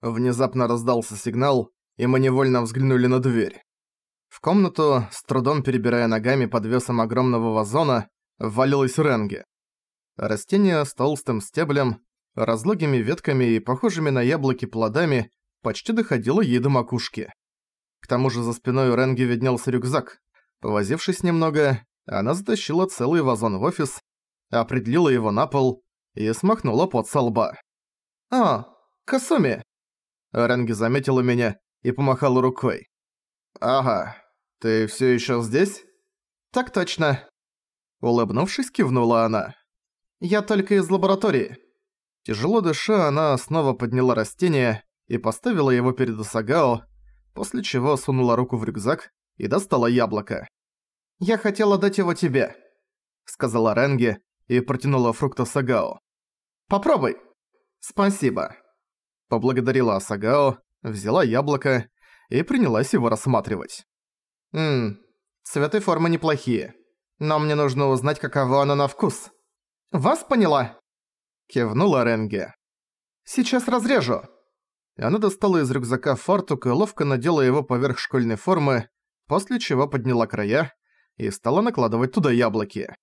Внезапно раздался сигнал, и мы невольно взглянули на дверь. В комнату, с трудом перебирая ногами под весом огромного вазона, ввалилась Ренге. Растение с толстым стеблем, разлогими ветками и похожими на яблоки плодами почти доходило ей до макушки. К тому же за спиной у Ренги виднелся рюкзак. Повозившись немного, она затащила целый вазон в офис, определила его на пол и смахнула под со лба. «А, Касуми!» Ренги заметила меня и помахала рукой. «Ага, ты всё ещё здесь?» «Так точно!» Улыбнувшись, кивнула она. «Я только из лаборатории». Тяжело дыша, она снова подняла растение и поставила его перед Асагао, после чего сунула руку в рюкзак и достала яблоко. «Я хотела дать его тебе», — сказала Ренги и протянула фрукт Асагао. «Попробуй». «Спасибо». Поблагодарила Асагао, взяла яблоко и принялась его рассматривать. «Ммм, цветы формы неплохие, но мне нужно узнать, каково оно на вкус». «Вас поняла?» Кивнула Ренге. «Сейчас разрежу». Она достала из рюкзака фартук и ловко надела его поверх школьной формы, после чего подняла края и стала накладывать туда яблоки.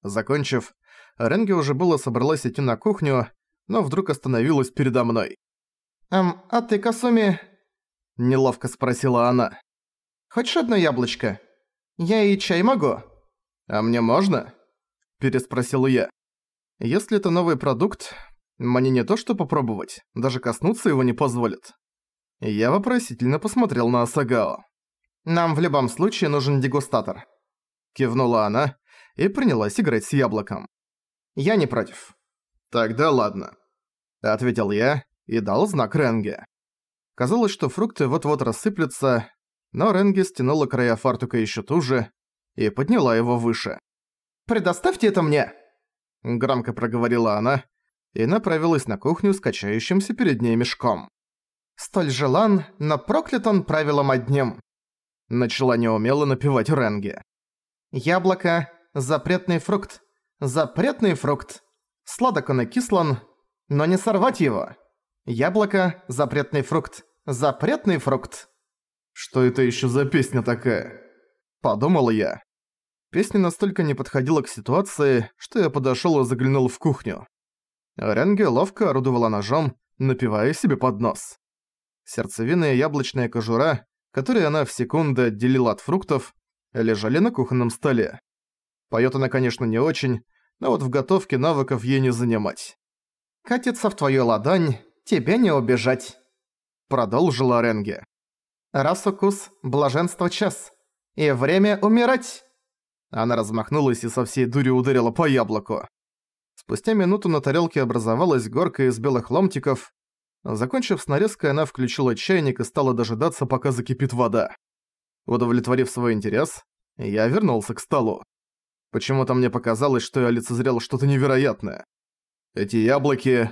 Закончив, Ренге уже было собралась идти на кухню, но вдруг остановилась передо мной. «Эм, а ты, Касуми?» Неловко спросила она. «Хочешь одно яблочко? Я и чай могу». «А мне можно?» Переспросил я. «Если это новый продукт, мне не то что попробовать, даже коснуться его не позволят». Я вопросительно посмотрел на Асагао. «Нам в любом случае нужен дегустатор». Кивнула она и принялась играть с яблоком. «Я не против». «Тогда ладно», — ответил я и дал знак Ренге. Казалось, что фрукты вот-вот рассыплются, но Ренге стянула края фартука ещё туже и подняла его выше. «Предоставьте это мне!» Громко проговорила она и направилась на кухню с качающимся перед ней мешком. «Столь желан, но проклят он правилом одним!» Начала неумело напевать Ренге. «Яблоко – запретный фрукт, запретный фрукт. Сладок он и кислан, но не сорвать его. Яблоко – запретный фрукт, запретный фрукт». «Что это ещё за песня такая?» Подумал я. Песня настолько не подходила к ситуации, что я подошёл и заглянул в кухню. Ренге ловко орудовала ножом, напивая себе под нос. Сердцевина и яблочная кожура, которые она в секунды отделила от фруктов, лежали на кухонном столе. Поёт она, конечно, не очень, но вот в готовке навыков ей не занимать. «Катится в твою ладонь, тебе не убежать», — продолжила Ренге. «Раз укус, блаженство час, и время умирать!» Она размахнулась и со всей дури ударила по яблоку. Спустя минуту на тарелке образовалась горка из белых ломтиков. Закончив с нарезкой, она включила чайник и стала дожидаться, пока закипит вода. Удовлетворив свой интерес, я вернулся к столу. Почему-то мне показалось, что я лицезрел что-то невероятное. «Эти яблоки...»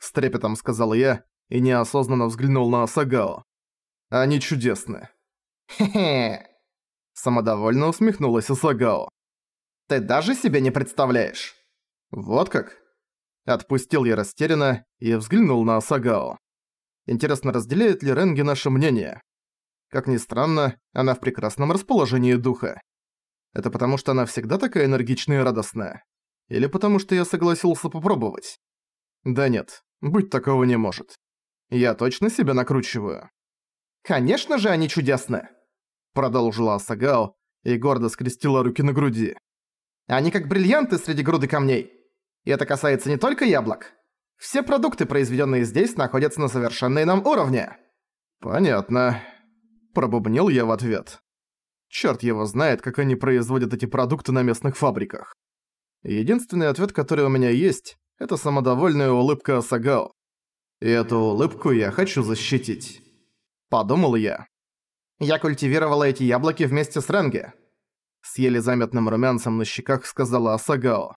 С трепетом сказал я и неосознанно взглянул на Асагао. «Они чудесны». «Хе-хе...» Самодовольно усмехнулась Асагао. «Ты даже себе не представляешь!» «Вот как?» Отпустил я растерянно и взглянул на Асагао. Интересно, разделяет ли Ренги наше мнение? Как ни странно, она в прекрасном расположении духа. Это потому, что она всегда такая энергичная и радостная? Или потому, что я согласился попробовать? Да нет, быть такого не может. Я точно себя накручиваю. «Конечно же они чудесны!» Продолжила Асагао и гордо скрестила руки на груди. «Они как бриллианты среди груды камней. И это касается не только яблок. Все продукты, произведенные здесь, находятся на совершенно ином уровне». «Понятно», – пробубнил я в ответ. Черт его знает, как они производят эти продукты на местных фабриках. Единственный ответ, который у меня есть, это самодовольная улыбка Асагао. И эту улыбку я хочу защитить. Подумал я. Я культивировала эти яблоки вместе с Ренге. С еле заметным румянцем на щеках сказала Асагао.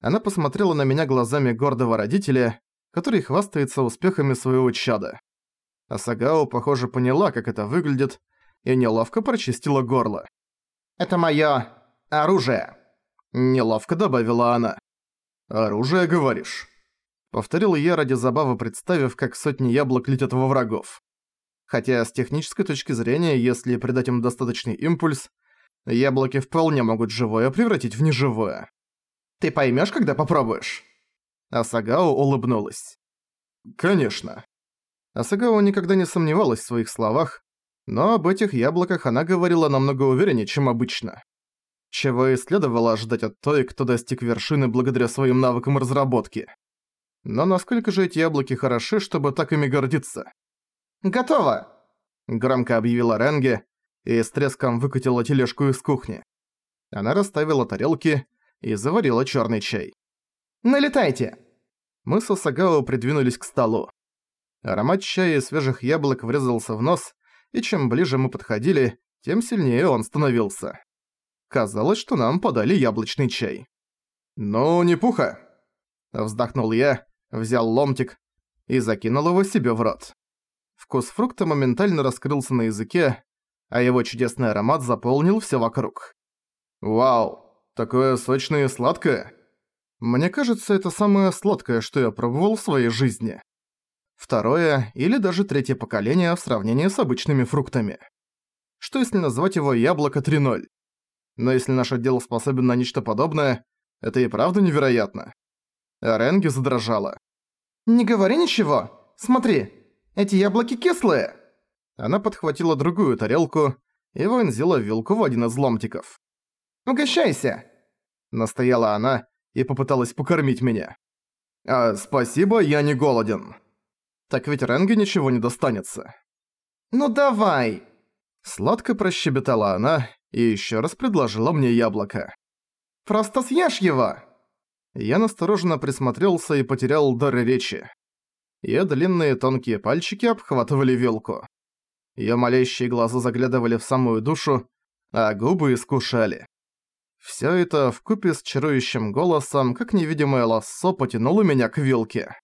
Она посмотрела на меня глазами гордого родителя, который хвастается успехами своего чада. Асагао, похоже, поняла, как это выглядит, и неловко прочистила горло. «Это моё оружие», — неловко добавила она. «Оружие, говоришь?» Повторил я ради забавы, представив, как сотни яблок летят во врагов. Хотя с технической точки зрения, если придать им достаточный импульс, яблоки вполне могут живое превратить в неживое. Ты поймёшь, когда попробуешь?» Асагао улыбнулась. «Конечно». Асагао никогда не сомневалась в своих словах, но об этих яблоках она говорила намного увереннее, чем обычно. Чего и следовало ожидать от той, кто достиг вершины благодаря своим навыкам разработки. Но насколько же эти яблоки хороши, чтобы так ими гордиться? «Готово!» – громко объявила Ренге и с треском выкатила тележку из кухни. Она расставила тарелки и заварила чёрный чай. «Налетайте!» Мы с Осагао придвинулись к столу. Аромат чая и свежих яблок врезался в нос, и чем ближе мы подходили, тем сильнее он становился. Казалось, что нам подали яблочный чай. «Ну, не пуха!» Вздохнул я, взял ломтик и закинул его себе в рот. Вкус фрукта моментально раскрылся на языке, а его чудесный аромат заполнил всё вокруг. «Вау, такое сочное и сладкое!» Мне кажется, это самое сладкое, что я пробовал в своей жизни. Второе или даже третье поколение в сравнении с обычными фруктами. Что если назвать его яблоко 3.0? Но если наш отдел способен на нечто подобное, это и правда невероятно. Ренги задрожала. «Не говори ничего! Смотри, эти яблоки кислые!» Она подхватила другую тарелку и вонзила вилку в один из ломтиков. «Угощайся!» Настояла она и попыталась покормить меня. «А, спасибо, я не голоден». Так ведь Ренге ничего не достанется. «Ну давай!» Сладко прощебетала она и ещё раз предложила мне яблоко. «Просто съешь его!» Я настороженно присмотрелся и потерял дар речи. Её длинные тонкие пальчики обхватывали вилку. Её молящие глаза заглядывали в самую душу, а губы искушали. Всё это вкупе с чарующим голосом, как невидимое лассо, потянуло меня к вилке.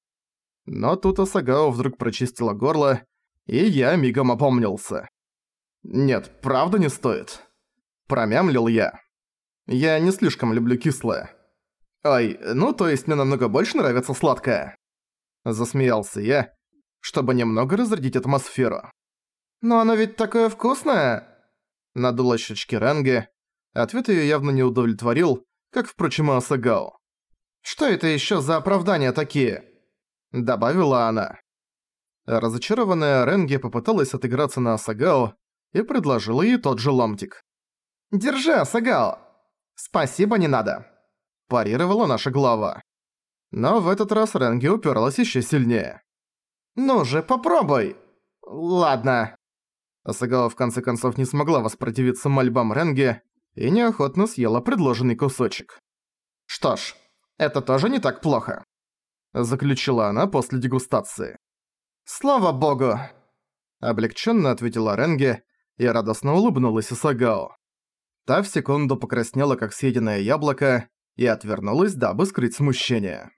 Но тут Асагао вдруг прочистила горло, и я мигом опомнился. «Нет, правда не стоит?» Промямлил я. «Я не слишком люблю кислое». «Ой, ну то есть мне намного больше нравится сладкое». Засмеялся я, чтобы немного разрядить атмосферу. «Но оно ведь такое вкусное!» Надула щечки Ренге. Ответ её явно не удовлетворил, как, впрочем, и Асагао. «Что это ещё за оправдания такие?» Добавила она. Разочарованная Ренге попыталась отыграться на Асагао и предложила ей тот же ломтик. «Держи, Асагао!» «Спасибо, не надо!» парировала наша глава. Но в этот раз Ренги уперлась еще сильнее. «Ну же, попробуй!» «Ладно». Асагава в конце концов не смогла воспротивиться мольбам Ренги и неохотно съела предложенный кусочек. «Что ж, это тоже не так плохо», – заключила она после дегустации. «Слава богу!» – облегченно ответила Ренги и радостно улыбнулась Асагао. Та в секунду покраснела, как съеденное яблоко, и отвернулась, дабы скрыть смущение.